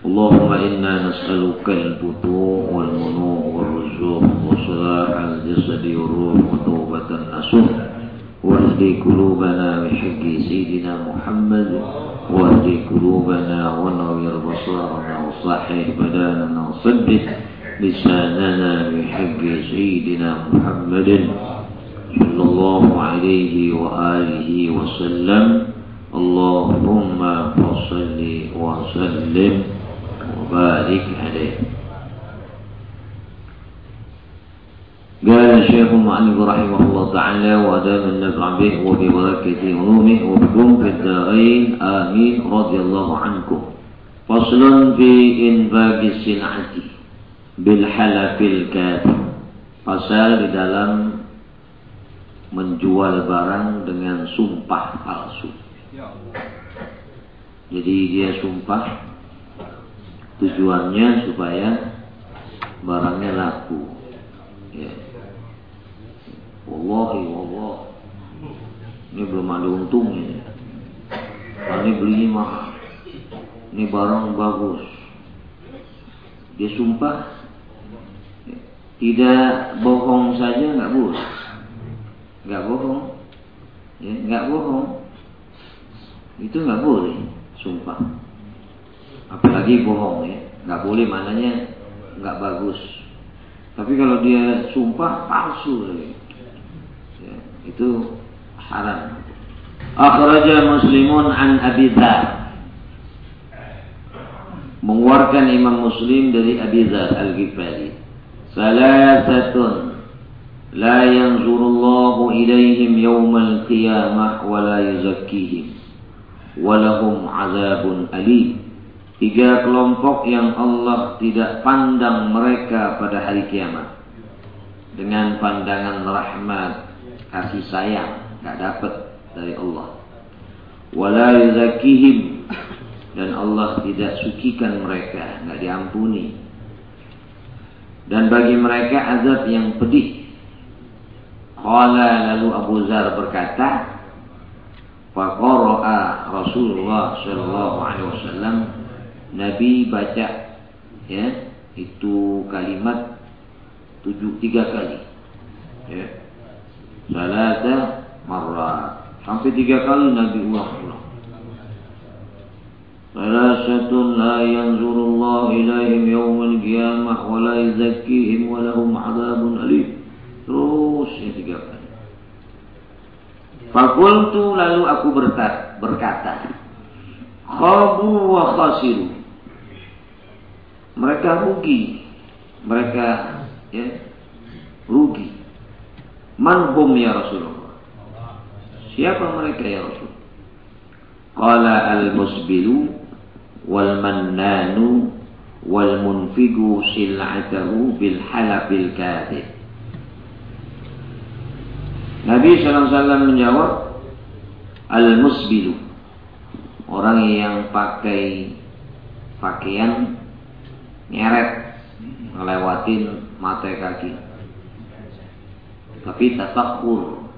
اللهم إنا نسألك الفتوح والمنوع والرزوق وصلاح الجسد والروح وتوبة النصوح واهدي قلوبنا بحق سيدنا محمد. واهدي قلوبنا ونوّر بصارنا وصحح بداننا وثبت لساننا بحق سيدنا محمد. صلى الله عليه وآله وسلم. اللهم صل وسلم. وبارك عليه قال الشيخ المؤلف رحمه الله تعالى ودام النفع به وببركة علومه وبكم في الدارين آمين رضي الله عنكم فصل في إنفاق السلعة بالحلف الكاذب Pasal di dalam menjual barang dengan sumpah palsu. Jadi dia sumpah tujuannya supaya barangnya laku. Ya. Wallahi wallah. Ini belum ada untungnya. Ini beli mahal. Ini barang bagus. Dia sumpah tidak bohong saja nggak boleh. Nggak bohong. Ya, nggak bohong. Itu nggak boleh sumpah. Apalagi bohong ya. Nggak boleh mananya nggak bagus. Tapi kalau dia sumpah palsu ya, itu haram. Akhraja Muslimun an Abi. Mengeluarkan Imam Muslim dari Abi Al-Ghifari. Salasatun la yanzurullahu ilaihim yawmal qiyamah wa la yuzakkihim wa lahum azabun alim. Tiga kelompok yang Allah tidak pandang mereka pada hari kiamat. Dengan pandangan rahmat, kasih sayang, tak dapat dari Allah. Wala yuzakihim dan Allah tidak sucikan mereka, nggak diampuni. Dan bagi mereka azab yang pedih. Qala lalu Abu Zar berkata, Faqara'a Rasulullah sallallahu alaihi wasallam Nabi baca ya itu kalimat tujuh tiga kali ya. Salasa marrat sampai tiga kali Nabi ulang-ulang la yanzurullah ilaihim yawmal qiyamah wa la yuzakkihim wa lahum adabun alim. Terus ya tiga kali. Fakultu lalu aku berkata Khabu wa khasiru mereka rugi. Mereka ya rugi. Manhum ya Rasulullah? Siapa mereka ya Rasul? Qala al musbilu wal mannanu wal munfigu sil'atahu bil halabil kadhib. Nabi SAW menjawab al musbilu orang yang pakai pakaian nyeret. Ngelewatin mata kaki. Tapi tafakur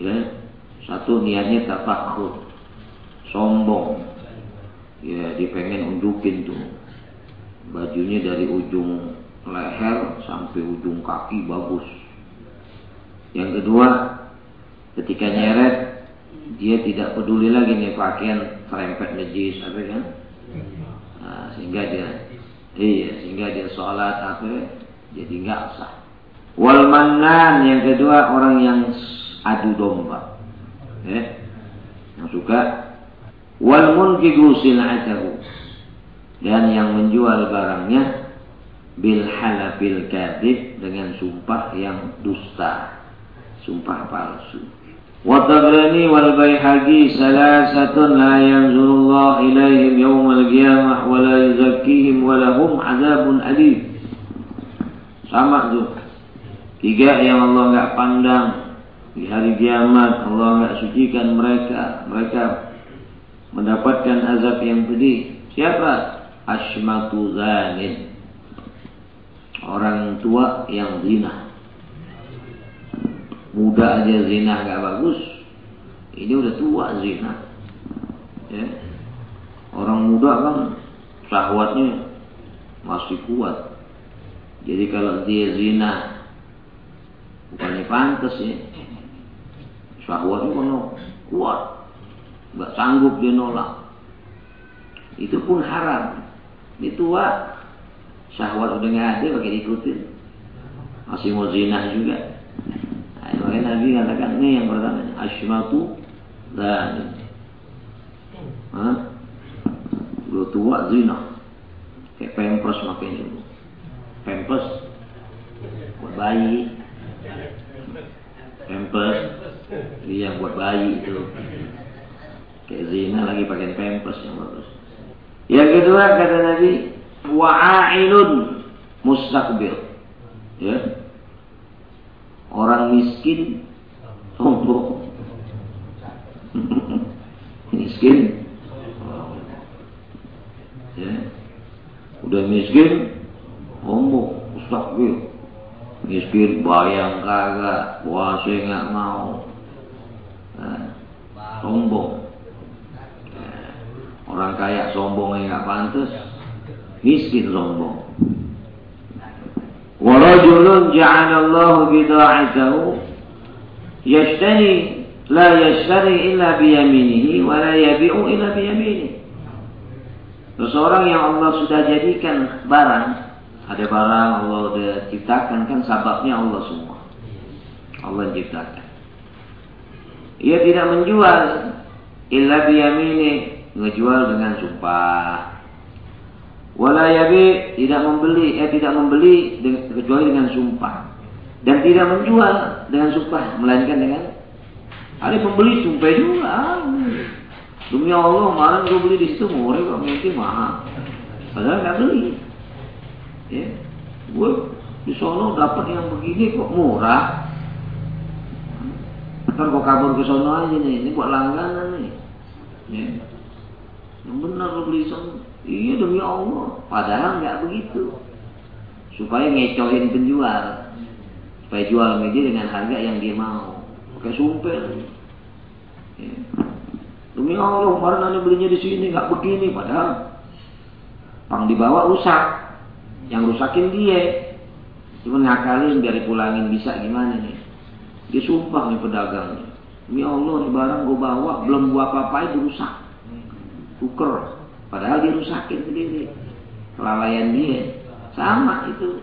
ya satu niatnya tafakur sombong. Ya dipengen unjukin tuh. Bajunya dari ujung leher sampai ujung kaki bagus. Yang kedua ketika nyeret dia tidak peduli lagi nih pakaian serempet najis apa kan? Nah, sehingga dia Iya, sehingga dia sholat apa jadi nggak sah. Wal manan yang kedua orang yang adu domba, ya, yang suka wal munfigu sil'atahu dan yang menjual barangnya bil halafil kadib dengan sumpah yang dusta, sumpah palsu. والطبراني والبيحقي ثلاثة لا ينظر الله إليهم يوم القيامة ولا يزكيهم ولهم عذاب أليم sama tuh tiga yang Allah nggak pandang di hari kiamat Allah nggak sucikan mereka mereka mendapatkan azab yang pedih siapa asmatu zanin orang tua yang zina muda aja zina gak bagus. Ini udah tua zina. Ya. orang muda kan syahwatnya masih kuat. Jadi kalau dia zina bukannya pantas ya. Syahwatnya kan kuat. Nggak sanggup dia nolak. Itu pun haram. Ini tua. Syahwat udah nggak ada pakai diikutin. Masih mau zina juga Makanya Nabi katakan ini yang pertama Ashmatu dan Hah? Lu tua zina. Kayak pempers makin dulu Pempers Buat bayi. Pempers Iya buat bayi itu. Kayak zina lagi pakai pempers yang bagus. Yang kedua kata Nabi Wa'ainun Mustakbil Ya Orang miskin sombong. miskin. Ya. Udah miskin sombong, mustaqbil. Miskin bayang kagak, puasa nggak mau. Nah, sombong. Ya. Orang kaya sombongnya nggak pantas, miskin sombong. ورجل جعل الله بضاعته يشتري لا يشتري إلا بيمينه ولا يبيع إلا بيمينه Seseorang yang Allah sudah jadikan barang, ada barang Allah sudah ciptakan kan sababnya Allah semua. Allah ciptakan. Ia tidak menjual illa biyamini, ngejual dengan sumpah. Wala yabi tidak membeli, eh tidak membeli kecuali dengan sumpah. Dan tidak menjual dengan sumpah, melainkan dengan ada pembeli sumpah juga. Demi Allah, malam gue beli di situ murah kok mungkin mahal. Padahal nggak beli. Ya, gue di sono dapat yang begini kok murah. Ntar kok kabur ke sono aja nih, ini buat langganan nih. Ya. Yang benar lo beli sono. Iya demi Allah. Padahal nggak begitu. Supaya ngecohin penjual. Supaya jual media dengan harga yang dia mau. Pakai sumpel. Ya. Demi Allah, kemarin anda belinya di sini nggak begini. Padahal pang dibawa rusak. Yang rusakin dia. Cuma ngakalin biar pulangin bisa gimana nih. Dia sumpah nih pedagangnya. Demi Allah barang gue bawa belum gua apa-apain rusak. Tuker. Padahal dia rusakin sendiri. Kelalaian dia. Sama itu.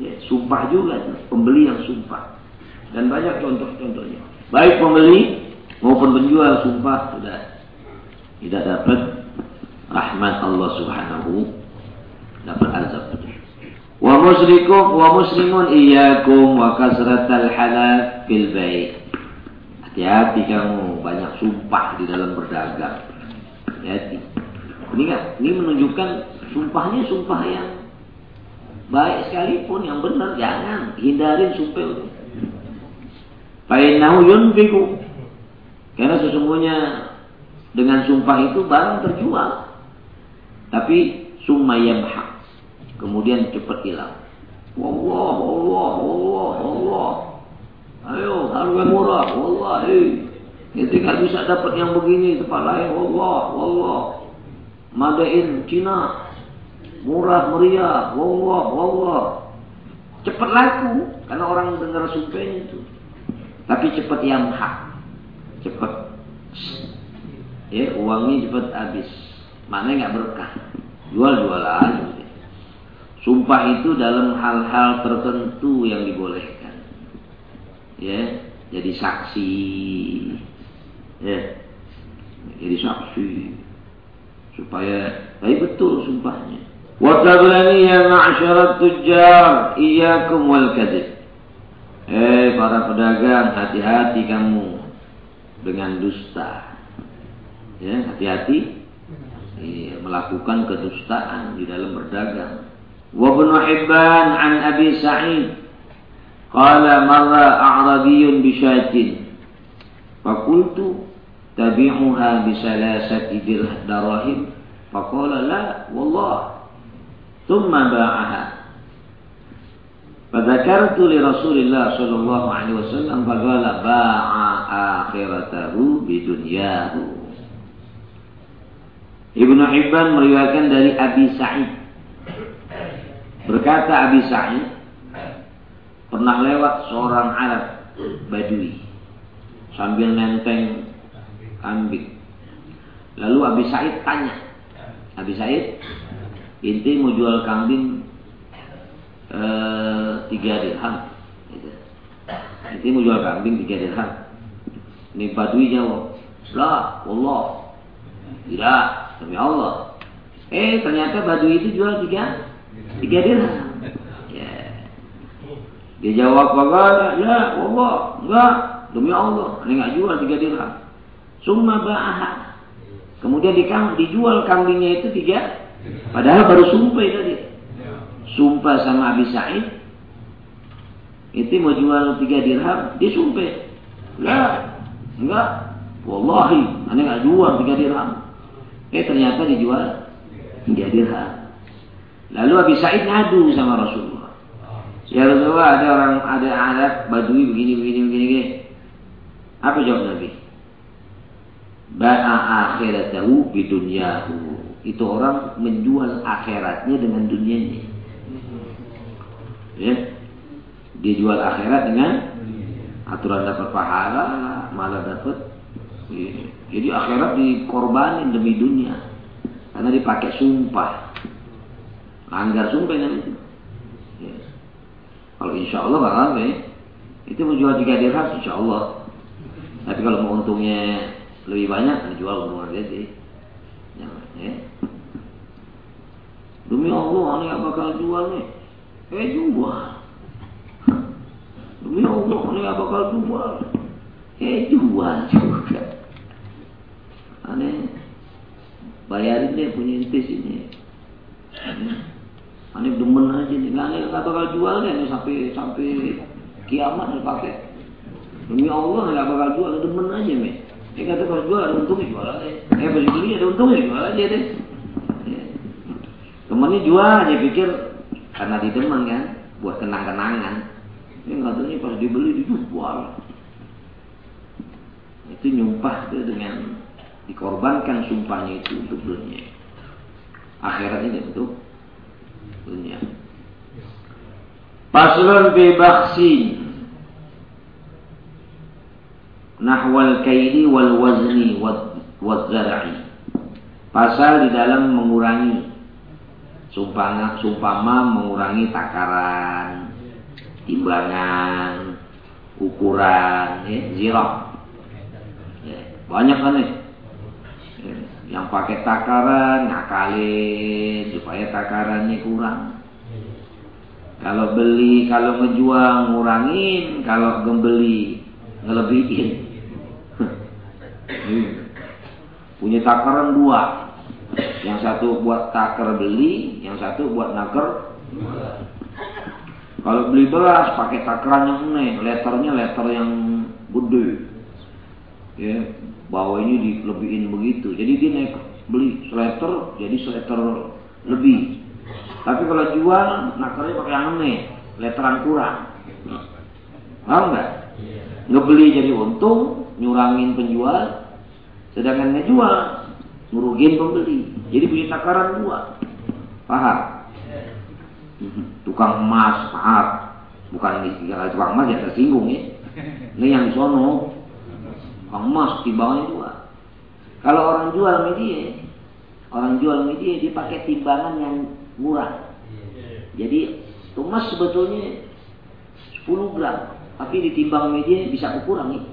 Ya, sumpah juga. Pembeli yang sumpah. Dan banyak contoh-contohnya. Baik pembeli maupun penjual sumpah sudah tidak dapat rahmat Allah Subhanahu dapat azab. Wa musrikum wa muslimun iyyakum wa kasratal halal fil bait. Hati-hati kamu banyak sumpah di dalam berdagang. Hati-hati. Ini kan, ini menunjukkan sumpahnya sumpah yang baik sekalipun yang benar jangan hindarin sumpah itu. Fa'innahu yunfiku. Karena sesungguhnya dengan sumpah itu barang terjual. Tapi summa yamhaq. Kemudian cepat hilang. Wallah, Allah, Allah, Allah. Ayo, harga murah, Allah. Eh. Ketika bisa dapat yang begini, tempat lain, Allah, Allah. Madain Cina. Murah meriah wallah wallah cepat laku karena orang dengar sumpahnya itu. Tapi cepat yang hak. Cepat. Ya uangnya cepat habis. Mana nggak berkah? Jual jual aja sumpah itu dalam hal-hal tertentu yang dibolehkan. Ya jadi saksi. Ya jadi saksi supaya baik betul sumpahnya. Wa tablani ya ma'syarat tujjar iyyakum wal kadzib. Eh para pedagang hati-hati kamu dengan dusta. Ya, hati-hati ya, melakukan kedustaan di dalam berdagang. Wa Ibnu Hibban an Abi Sa'id qala marra a'rabiyyun bi syatin qultu tabi'uha bisalasati فقال لا la wallah. Thumma ba'aha. لرسول li Rasulillah sallallahu alaihi wasallam فقال ba'a akhiratahu بدنياه Ibnu Hibban meriwayatkan dari Abi Sa'id. Berkata Abi Sa'id pernah lewat seorang Arab Badui. Sambil nenteng kambing. Lalu Abi Sa'id tanya, Abi Sa'id, inti mau jual kambing Eh, tiga dirham. Gitu. Nanti mau jual kambing tiga dirham. Ini badui jawab, lah, Allah, tidak, demi Allah. Eh ternyata badui itu jual tiga tiga dirham. Ya. Dia jawab bagaimana? Ya Allah, enggak, demi Allah, ini enggak jual tiga dirham. Summa ba'aha. Kemudian dijual kambingnya itu tiga, padahal baru sumpah tadi sumpah sama Abi Sa'id. Itu mau jual tiga dirham dia sumpah. Lah enggak. Wallahi ane nggak jual tiga dirham. Eh ternyata dijual tiga dirham. Lalu Abi Sa'id ngadu sama Rasulullah. Ya Rasulullah ada orang ada adat badui begini begini begini, begini. apa jawab Nabi ba'a akhiratahu bidunyahu itu orang menjual akhiratnya dengan dunianya ya dijual akhirat dengan aturan dapat pahala malah dapat ya. jadi akhirat dikorbanin demi dunia karena dipakai sumpah langgar sumpah yang itu ya. kalau insya Allah bakal ya. itu menjual tiga dirham insya Allah tapi kalau mau untungnya lebih banyak jual untung aja sih ya, ya. demi Allah ini gak bakal jual nih Eh jual. Demi Allah ini gak bakal jual. Eh jual juga. Aneh. Bayarin deh punya intis ini. Aneh demen aja nih. Aneh gak bakal jual deh ini sampai sampai kiamat nih pakai. Demi Allah gak bakal jual. Demen aja nih. Eh kata kalau jual ada untungnya jual aja. Eh beli beli ada untungnya jual aja deh. Temennya jual aja pikir karena didemen kan buat kenang-kenangan. Ini katanya pas dibeli dijual itu nyumpah itu dengan dikorbankan sumpahnya itu untuk dunia. Akhiratnya untuk dunia. Paslon bebaksin nahwal kaidi wal wazni wal zar'i pasal di dalam mengurangi sumpah sumpama mengurangi takaran, timbangan, ukuran, ya, zirah. Ya, banyak kan nih. Ya, yang pakai takaran ngakalin supaya takarannya kurang. Kalau beli, kalau ngejual ngurangin, kalau gembeli ngelebihin. Punya takaran dua, yang satu buat taker beli, yang satu buat naker. Kalau beli beras pakai takaran yang aneh, letternya letter yang gede. Ya, ini dilebihin begitu. Jadi dia naik beli seletter jadi seletter lebih. Tapi kalau jual nakernya pakai yang aneh, letteran kurang. Paham nggak? Ngebeli jadi untung, nyurangin penjual, sedangkan ngejual Ngerugin pembeli. Jadi punya takaran dua. Paham? Tukang emas, paham? Bukan tukang emas ya tersinggung ya. Ini yang sono. Tukang emas timbangannya dua. Kalau orang jual media, orang jual media dia pakai timbangan yang murah. Jadi emas sebetulnya 10 gram, tapi ditimbang media bisa kurang nih.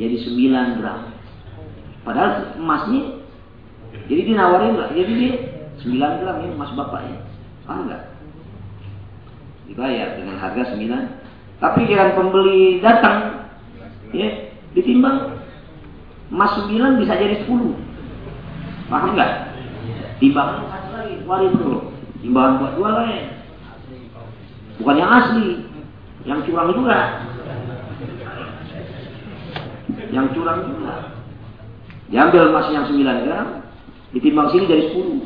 Jadi 9 gram. Padahal emasnya jadi dia nawarin lah, jadi dia 9 gram ini mas bapaknya. Paham enggak? Dibayar dengan harga 9. Tapi jangan pembeli datang, ya, ditimbang emas 9 bisa jadi 10. Paham nggak? Timbangan satu lagi, itu. Timbangan buat dua lain. Bukan yang asli, yang curang juga. Yang curang juga. Diambil emas yang 9 gram, ditimbang sini dari 10.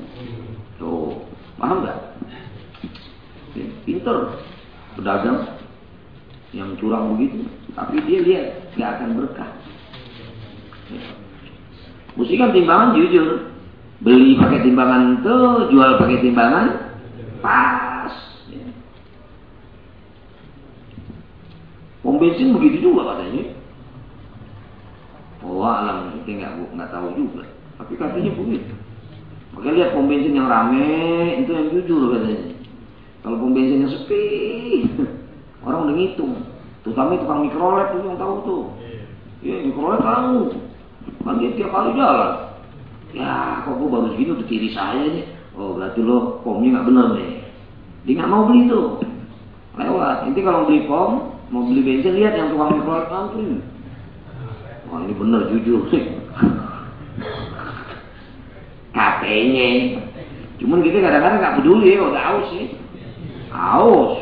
Tuh, paham nggak? Pinter pedagang yang curang begitu, tapi dia lihat nggak akan berkah. Mesti kan timbangan jujur. Beli pakai timbangan itu, jual pakai timbangan pas. Ya. Bensin begitu juga katanya. Oh alam kita nggak nggak tahu juga. Tapi katanya begitu. Maka lihat pom bensin yang rame itu yang jujur katanya. Kalau pom bensin yang sepi, orang udah ngitung. Terutama tukang mikrolet tuh yang tahu tuh. Iya, mikrolet tahu. Kan dia tiap kali jalan. Ya, kok gue baru segini udah kiri saya nih. Oh, berarti lo pomnya nggak bener nih. Dia nggak mau beli tuh. Lewat. Nanti kalau beli pom, mau beli bensin, lihat yang tukang mikrolet antri. Wah, ini bener jujur sih. Katanya. Cuman kita kadang-kadang nggak peduli ya, udah aus sih. Aus.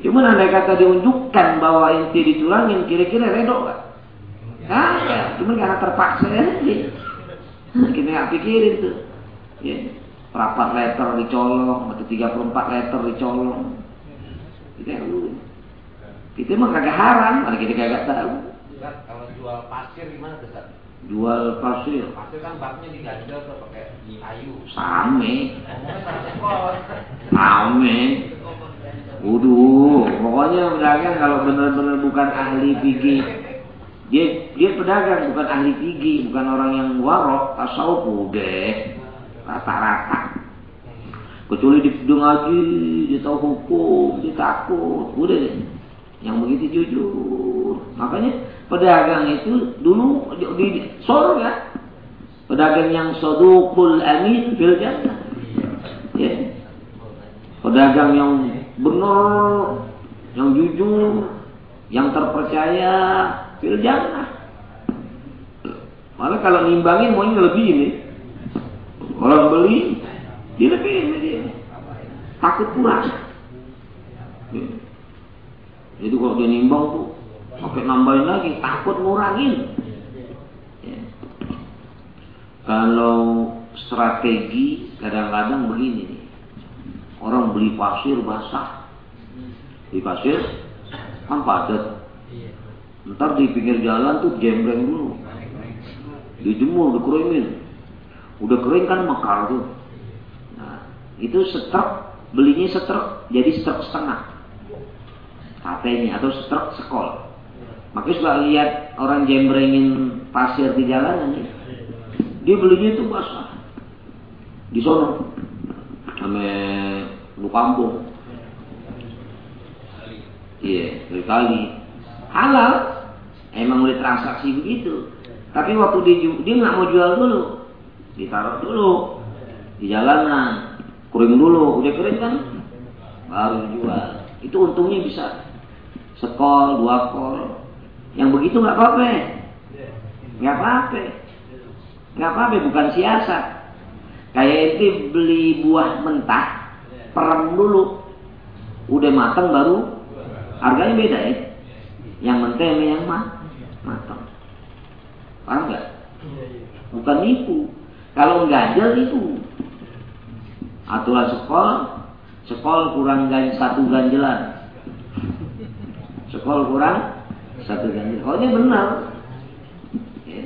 Cuman andai kata diunjukkan bahwa inti dicurangin, kira-kira redok gak? Kagak, cuma karena terpaksa aja. Kita nggak pikirin tuh. Ya. Rapat letter dicolong, atau 34 letter dicolong. Kita lu. Kita mah kagak haram, ada kita kagak tahu. Kalau jual pasir gimana tuh, Ustaz? Jual pasir. Pasir kan baknya diganjel tuh pakai kayu. Same. Same. Waduh, pokoknya pedagang kalau benar-benar bukan ahli fikih dia dia pedagang bukan ahli gigi, bukan orang yang warok, tasawuf udah rata-rata. Kecuali di ngaji, dia tahu hukum, dia takut, udah deh. Yang begitu jujur. Makanya pedagang itu dulu di, surga. Pedagang yang sodukul amin fil jannah. Ya. Pedagang yang benar, yang jujur, yang terpercaya, fil jannah. Malah kalau nimbangin maunya lebih ini. Orang beli, dia lebih ini dia. Takut kurang. Jadi kalau dia nimbang tuh, pakai nambahin lagi, takut ngurangin. Ya. Kalau strategi kadang-kadang begini nih. Orang beli pasir basah. Beli pasir kan padat Ntar di pinggir jalan tuh jembreng dulu. Dijemur, dikeringin. Udah kering kan mekar tuh. Nah, itu setruk, belinya setruk, jadi setruk setengah. Katanya, atau setruk sekol. Makanya suka lihat orang jembrengin pasir di jalanan nih. Dia belinya itu basah. Di sono. Sama lu kampung. Iya, dari kali halal. Emang udah transaksi begitu. Tapi waktu dia dia nggak mau jual dulu. Ditaruh dulu. Di jalanan. Kering dulu. Udah kering kan? Baru jual itu untungnya bisa sekol dua kol yang begitu nggak apa-apa nggak apa-apa nggak apa-apa bukan siasat kayak itu beli buah mentah perem dulu udah matang baru harganya beda ya yang mentah sama yang mah matang. Paham nggak? Bukan nipu. Kalau ganjel itu aturan sekolah, sekolah kurang gan, satu ganjelan. Sekolah kurang satu ganjelan. Oh ini benar. Ya.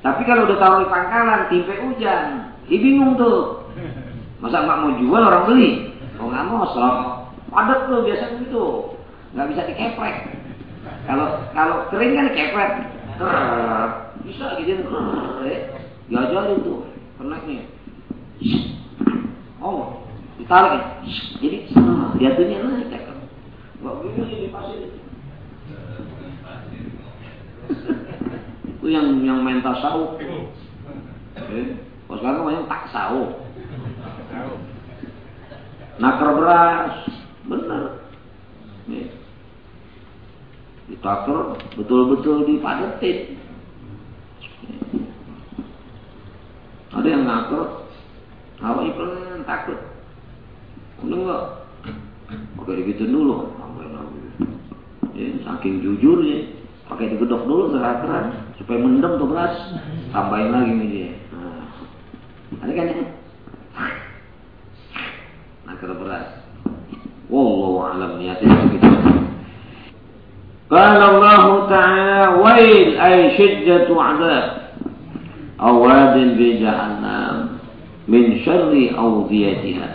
Tapi kalau udah taruh di pangkalan, timpe hujan, dia bingung tuh. Masa nggak mau jual orang beli? Oh nggak mau, sok. Padat tuh biasanya gitu, nggak bisa dikeprek. Kalau kalau kering kan kepet. Bisa gitu. Diajarin tuh kenaknya. Oh, ditarik ya. Jadi jatuhnya naik. Gak begini di pasir itu yang yang main tasawuf eh, kalau sekarang tak taksawuf nakar beras. Benar ditaker betul-betul dipadetin. Ada yang nakar awalnya pernah takut. Enggak oke gitu dulu Ya, saking jujurnya, pakai digedok dulu keran supaya mendem tuh beras, tambahin lagi nih dia. Nah, ada kan ya? Nah, beras. Wallahu alam niatnya begitu. قال الله تعالى ويل أي شدة عذاب أواد بجهنم من شر أوديتها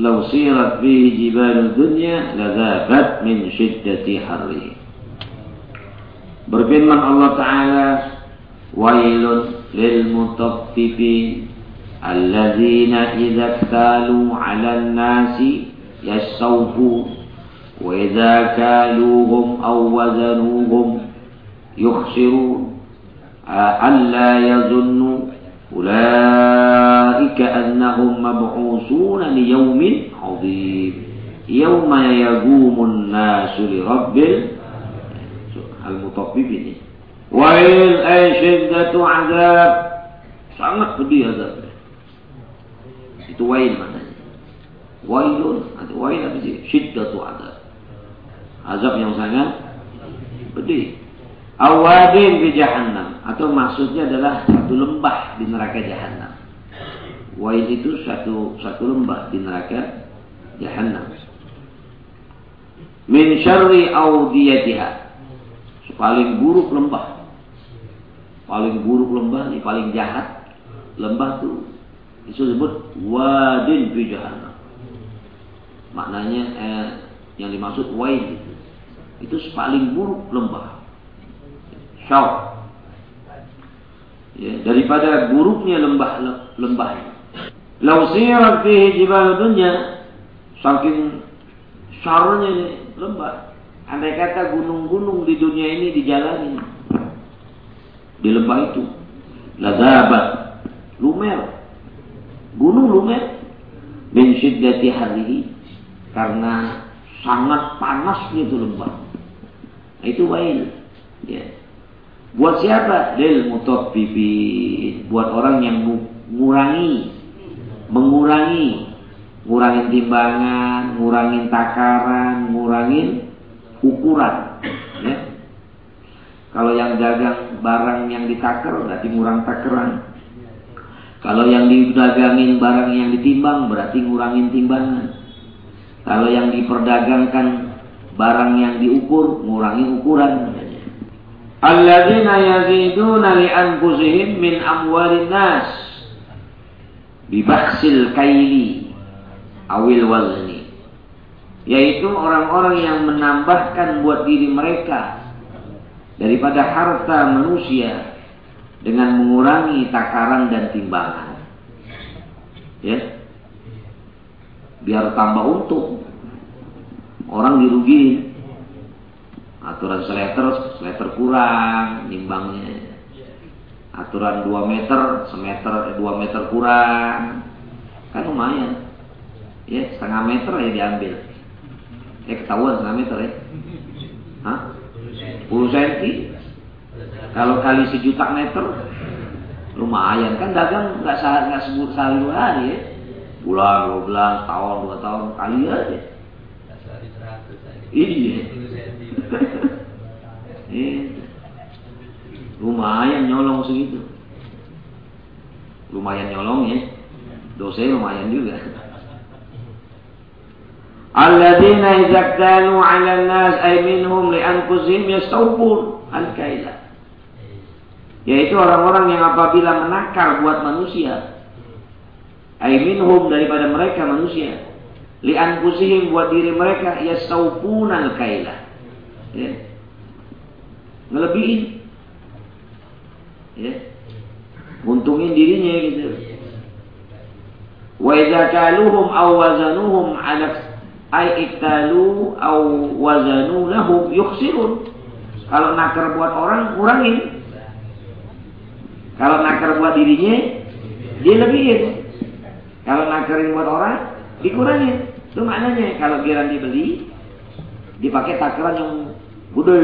لو سيرت به جبال الدنيا لذابت من شدة حره Berfirman Allah Ta'ala Wailun lil mutaffifin Alladzina idha ktalu ala nasi Yastawfun وإذا كالوهم أو وزنوهم يخسرون ألا يظن أولئك أنهم مبعوثون ليوم عظيم يوم يقوم الناس لرب المطففين ويل أي شدة عذاب sangat pedih azabnya itu wail maknanya wailun atau wail apa sih syiddatu azab azab yang sangat pedih. Awadin di jahannam atau maksudnya adalah satu lembah di neraka jahanam. Waid itu satu satu lembah di neraka jahanam. Min syarri audiyatiha. Paling buruk lembah. Paling buruk lembah ini paling jahat. Lembah itu disebut wadin fi jahannam. Maknanya eh, yang dimaksud waid itu itu paling buruk lembah. Syau. Ya, daripada buruknya lembah lembah. Lau sirat fihi jibal dunya saking syarnya ini lembah. Andai kata gunung-gunung di dunia ini dijalani di lembah itu lazabat lumer gunung lumer min syiddati harihi karena sangat panasnya itu lembah itu wail. Ya. Buat siapa? Lil mutaffifin. Buat orang yang mengurangi, mengurangi, ngurangin timbangan, ngurangin takaran, ngurangin ukuran. Ya. Kalau yang dagang barang yang ditakar berarti ngurang takaran. Kalau yang didagangin barang yang ditimbang berarti ngurangin timbangan. Kalau yang diperdagangkan barang yang diukur ngurangi ukuran alladzina yaziduna li anfusihim min amwalin nas. Bibaksil kaili awil wazni. Yaitu orang-orang yang menambahkan buat diri mereka daripada harta manusia dengan mengurangi takaran dan timbangan. Ya. Biar tambah untung. Orang dirugiin aturan seleter seleter kurang nimbangnya. Aturan 2 meter semeter 2 eh, meter kurang. Kan lumayan. Ya setengah meter ya diambil. Eh ketahuan setengah meter ya? Hah? 10 cm kalau kali sejuta meter? Lumayan. Kan dagang nggak nggak sebut sehari dua hari ya? Bulan dua bulan tahun dua tahun kali aja. Iya. Iya. Lumayan nyolong segitu. Lumayan nyolong ya. Dosa lumayan juga. Alladzina idza 'ala an-nas ay minhum li anfusihim yastawfun al-kaila. Yaitu orang-orang yang apabila menakar buat manusia ay minhum daripada mereka manusia li anfusihim buat diri mereka yastaupunal kaila ya. Ngelebihin. Ya. Untungin dirinya gitu. Wa idza kaluhum aw wazanuhum ala ay iktalu aw wazanu lahum yukhsirun. Kalau nakar buat orang kurangin. Kalau nakar buat dirinya dia lebihin. Kalau nakarin buat orang dikurangin. Itu maknanya kalau giran dibeli dipakai takaran yang gede.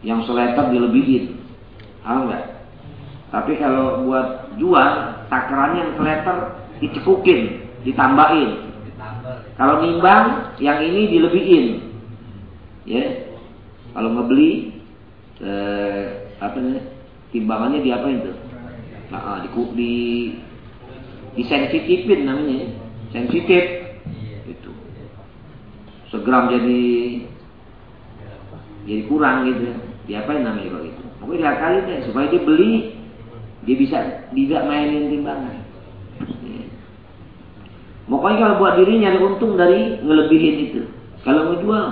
Yang seletar dilebihin. Paham enggak? Tapi kalau buat jual, takarannya yang seleter dicepukin, ditambahin. Kalau nimbang, yang ini dilebihin. Ya. Kalau ngebeli eh, apa nih? Timbangannya diapain tuh? Nah, di, di disensitifin namanya, sensitif. Itu. Segram jadi jadi kurang gitu. Diapain namanya kalau itu? Pokoknya diakali deh supaya dia beli dia bisa bisa mainin timbangan. Ya. Pokoknya kalau buat diri nyari untung dari ngelebihin itu. Kalau mau jual,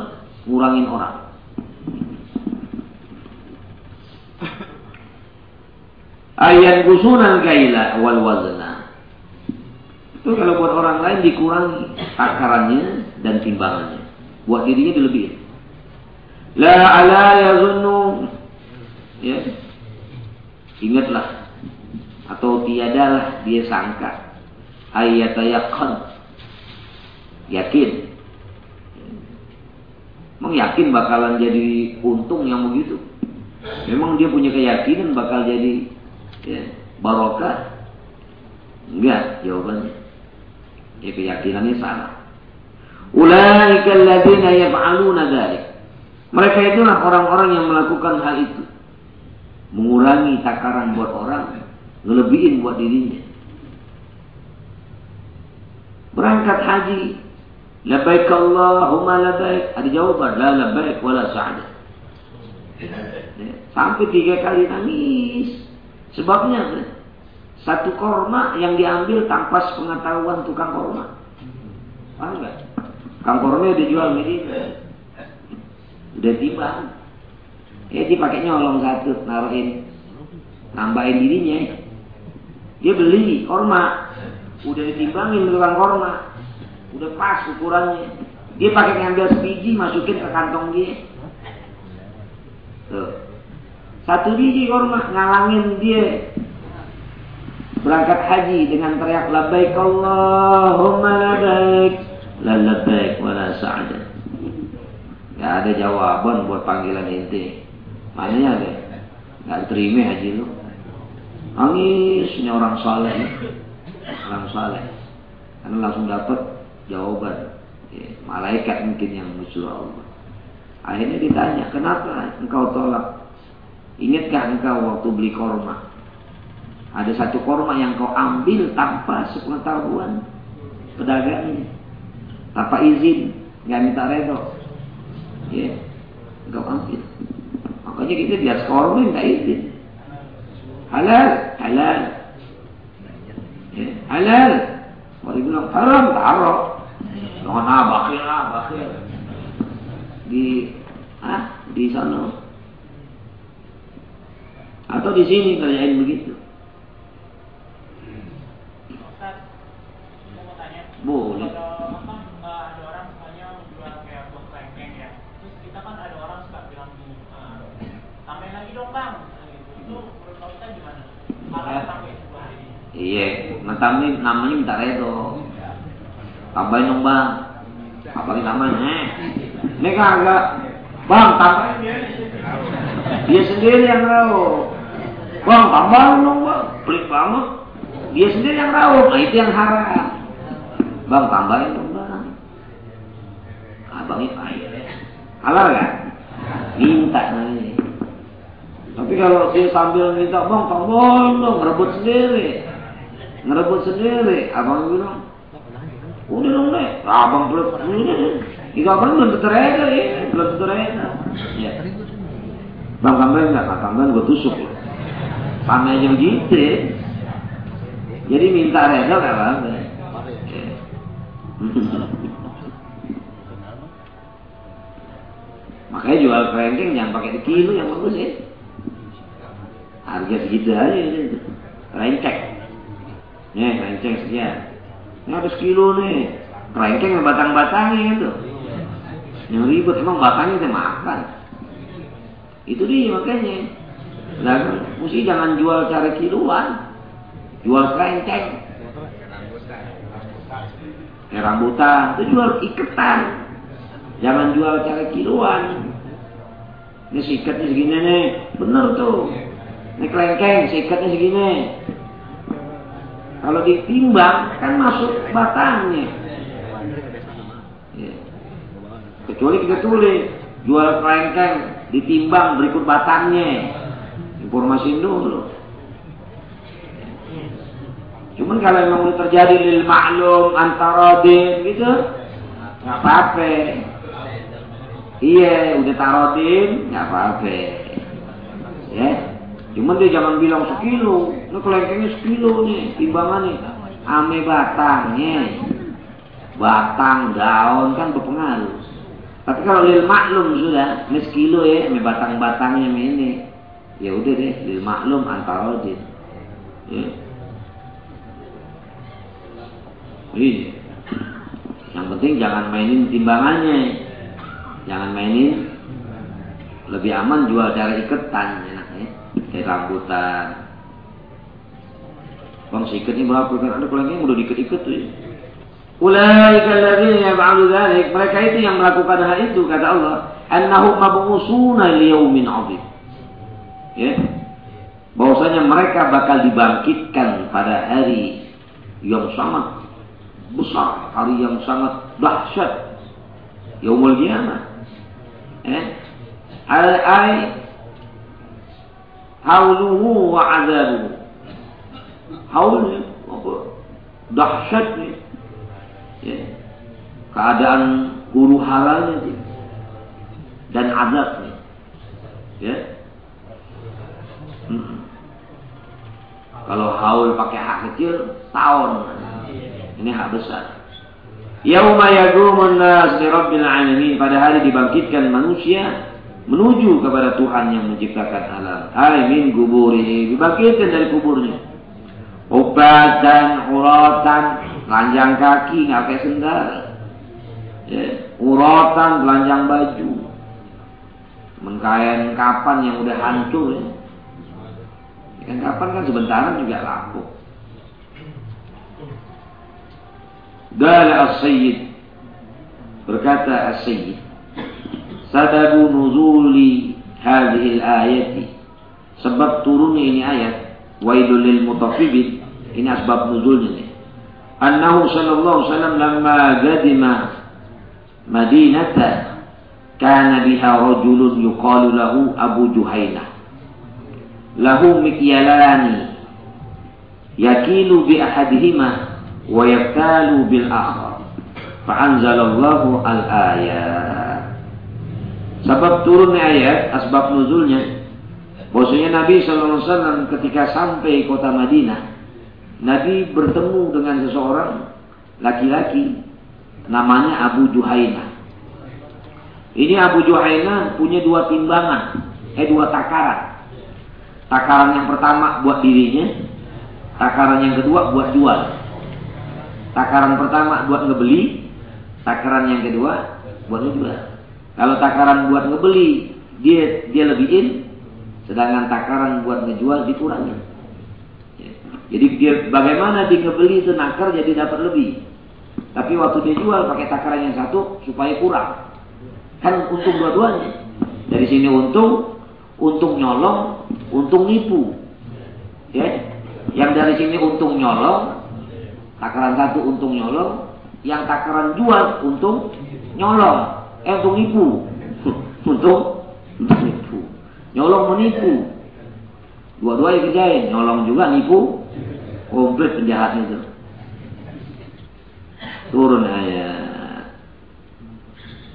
ngurangin orang. Ayat kusunan kaila wal wazna. Itu kalau buat orang lain dikurangi takarannya dan timbangannya. Buat dirinya dilebihin. La ala yazunnu ya. Ingatlah atau tiadalah dia sangka ayatayakan yakin Memang yakin bakalan jadi untung yang begitu. Memang dia punya keyakinan bakal jadi ya, barokah. Enggak jawabannya. Ya keyakinannya salah. Ulaika alladziina yaf'aluna dzalik. Mereka itulah orang-orang yang melakukan hal itu. Mengurangi takaran buat orang ngelebihin buat dirinya. Berangkat haji, labbaik Allahumma labbaik. Ada jawaban, la labbaik wala sa'ada. Ya, sampai tiga kali nangis. Sebabnya satu korma yang diambil tanpa pengetahuan tukang korma. Paham enggak? Kang korma udah jual ini. Udah tiba. Ya dipakai nyolong satu, naruhin, nambahin dirinya. Dia beli korma, udah ditimbangin tukang korma, udah pas ukurannya. Dia pakai ngambil sebiji, masukin ke kantong dia. Tuh. Satu biji korma ngalangin dia berangkat haji dengan teriak labbaik Allahumma labbaik la labbaik wala sa'ada. Gak ada jawaban buat panggilan inti. Maknanya ada. Gak terima haji lu. Nangisnya orang saleh, orang saleh, karena langsung dapat jawaban. Ya, malaikat mungkin yang muncul Allah. Akhirnya ditanya, kenapa engkau tolak? Ingatkah engkau waktu beli korma? Ada satu korma yang kau ambil tanpa sepengetahuan pedagangnya, tanpa izin, nggak minta redo. Ya, engkau ambil. Makanya kita biasa korma nggak izin. Halal halal. Ya, halal. Mau dibilang haram taruh jangan ah bakil ah bakil di ah di sana. Atau di sini kerjain begitu boleh ada orang misalnya jual kayak buah kelengkeng ya terus kita kan ada orang suka bilang tambahin lagi dong bang itu Iya, ngetami namanya minta redo. Tambahin dong bang. Apalagi namanya? Eh, ini kagak. Bang, tambahin dia. Sendiri yang rauh. Bang, tambahin dong bang. Pelit banget. Dia sendiri yang rauh. Nah itu yang haram. Bang, tambahin dong bang. Abang itu air. Halal kan? Minta nih. Tapi kalau dia sambil minta bang, tolong dong, ngerebut sendiri, ngerebut sendiri, abang bilang, udah dong deh, abang belum, Jika abang belum tereda ya, belum tereda. Ya. Bang tambahin nggak? Bang tambahin gue tusuk loh. Sama aja begitu ya. Jadi minta reda nggak apa-apa. Ya. Makanya jual kerengkeng jangan pakai di kilo yang bagus ya. Harga segitu aja itu. Rencek. Nih, renceng sekian. Ini habis kilo nih. Renceng yang batang-batangnya itu. Yang ribet emang batangnya udah makan. Itu dia makanya. Nah, mesti jangan jual cara kiloan. Jual kerenceng. Eh, rambutan. Itu jual iketan. Jangan jual cara kiloan. Ini sikatnya segini nih. Bener tuh. Ini kelengkeng, sikatnya segini. Kalau ditimbang kan masuk batangnya. Ya. Kecuali kita tulis jual kelengkeng ditimbang berikut batangnya. Informasi dulu. Cuman kalau memang udah terjadi lil maklum antara din gitu, nggak apa-apa. Iya, udah tarodin, nggak apa-apa. Ya, cuman dia jangan bilang sekilo. Ini kelengkengnya sekilo nih, timbangannya. Ame batangnya, batang daun kan berpengaruh. Tapi kalau lil maklum sudah, ini sekilo ya, ame batang-batangnya ini. Ya udah deh, lil maklum antara. Ya. Iya. Yang penting jangan mainin timbangannya. Jangan mainin. Lebih aman jual cara iketan enaknya. Kayak rambutan. Bang sikat ini berapa? Kan ada kalau udah diikat-ikat tuh. Ya. Mereka itu yang melakukan hal itu kata Allah, annahum mab'usuna liyaumin 'adzim. Ya. Bahwasanya mereka bakal dibangkitkan pada hari yang sangat besar, hari yang sangat dahsyat. Yaumul Qiyamah. Eh? Al-ay hauluhu wa azabuhu. Apa? Dahsyatnya. Ya. Keadaan huru haranya dan azabnya. Ya. Hmm. Kalau haul pakai hak kecil, tahun. Ini hak besar. Yauma yagumun nas rabbil alamin pada hari dibangkitkan manusia menuju kepada Tuhan yang menciptakan alam. Hai min kuburi dibangkitkan dari kuburnya. Ubatan, uratan, telanjang kaki, nggak pakai sendal. Ya, uratan, telanjang baju. Mengkain kapan yang udah hancur ya. Kapan kan sebentar juga lapuk. Gala as-sayyid berkata as-sayyid sababu nuzuli hadhihi al-ayati sebab turunnya ini ayat wailul lil mutaffifin ini asbab nuzulnya annahu sallallahu alaihi wasallam lamma qadima madinata kana biha rajulun yuqalu lahu Abu Juhainah lahu mikyalani yakilu bi ahadihima wa yaktalu bil akhar. Fa'anzalallahu al-ayat. Sebab turunnya ayat, asbab nuzulnya, bahwasanya Nabi SAW ketika sampai kota Madinah, Nabi bertemu dengan seseorang laki-laki namanya Abu Juhaina. Ini Abu Juhaina punya dua timbangan, eh dua takaran. Takaran yang pertama buat dirinya, takaran yang kedua buat jual. Takaran pertama buat ngebeli, takaran yang kedua buat ngejual. Kalau takaran buat ngebeli, dia dia lebihin, sedangkan takaran buat ngejual dikurangi. Jadi dia bagaimana dia ngebeli itu nakar jadi dapat lebih. Tapi waktu dia jual pakai takaran yang satu supaya kurang. Kan untung dua-duanya. Dari sini untung, untung nyolong, untung nipu. Ya. Yang dari sini untung nyolong, Takaran satu untung nyolong, yang takaran jual untung nyolong, eh untung nipu. untung nipu. Nyolong menipu. Dua-dua kerjain, nyolong juga nipu. Komplit penjahat itu. Turun ayat.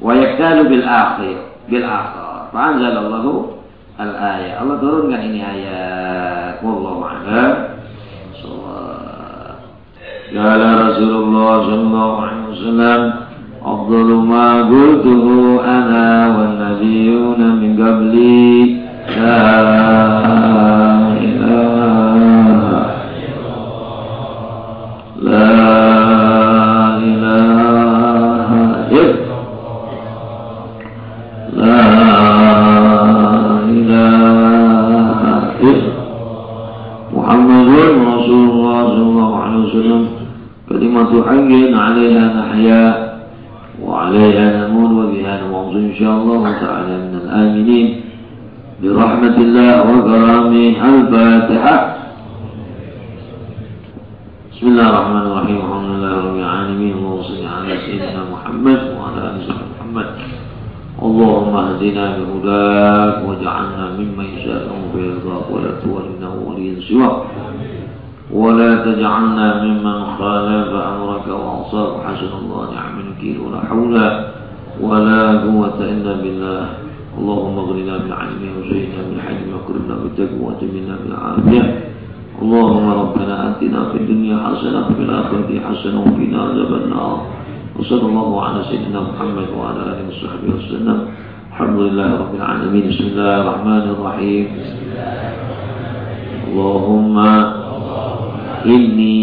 Wa yaktalu bil akhir, bil akhir. Fa'anzalallahu al-ayat. Allah turunkan ini ayat. Wallahu a'lam. قال رسول الله صلى الله عليه وسلم أفضل ما قلته أنا والنبيون من قبلي. لا. تعالى من الآمنين برحمة الله وكرامه الفاتحة. بسم الله الرحمن الرحيم. الحمد لله رب العالمين. اللهم صل على سيدنا محمد وعلى آل سيدنا محمد. اللهم اهدنا بهداك واجعلنا ممن يشاء في رضاك ولا تولنا وليا سواك ولا تجعلنا ممن خالف أمرك وعصاك حسن الله نعم الوكيل ولا حول. ولا قوة إلا بالله. اللهم اغننا بالعلم وزينا بالحلم وكرمنا بالتقوى وجملنا بالعافية. اللهم ربنا آتنا في الدنيا حسنة وفي الآخرة حسنة وقنا عذاب النار. وصلى الله على سيدنا محمد وعلى آله وصحبه وسلم. الحمد لله رب العالمين. بسم الله الرحمن الرحيم. اللهم إني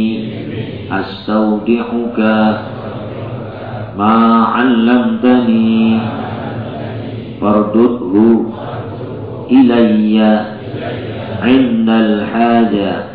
أستودعك ما علمتني فاردده إلي عند الحاجة.